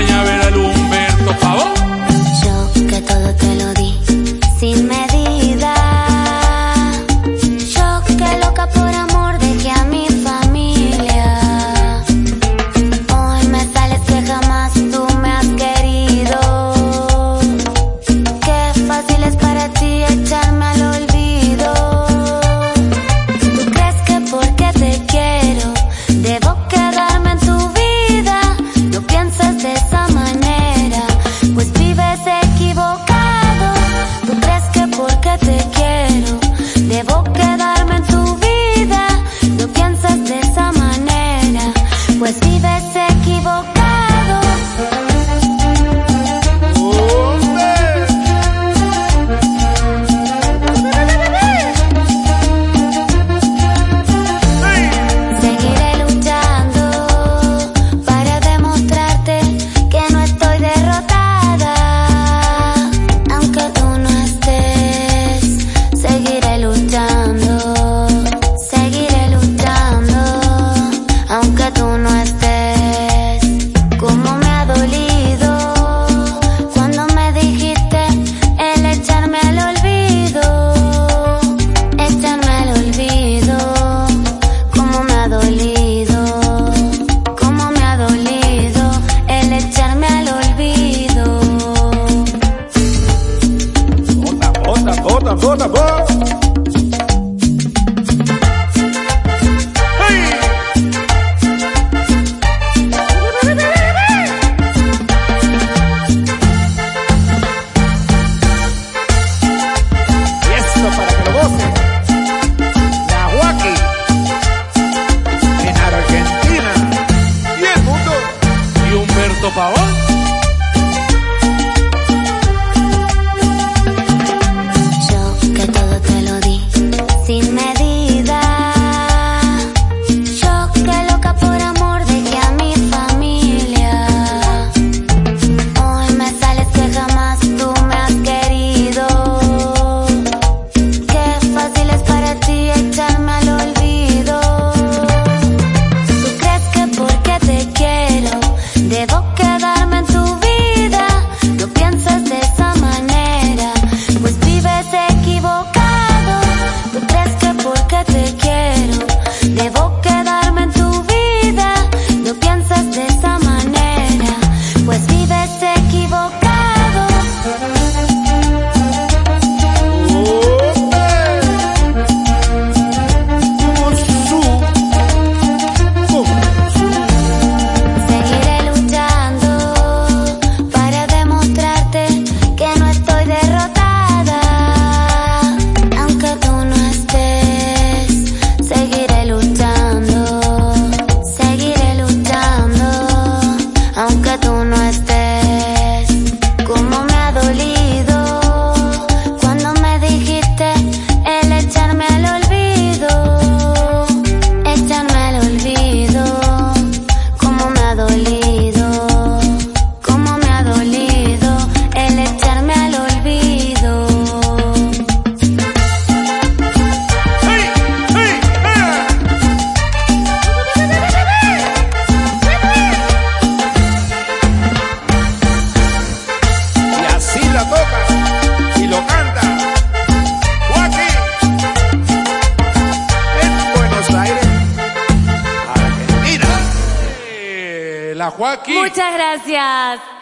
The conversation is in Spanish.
cañaveral Humberto Pavón. Yo que se equivoca. volta, volta, volta. Muchas gracias.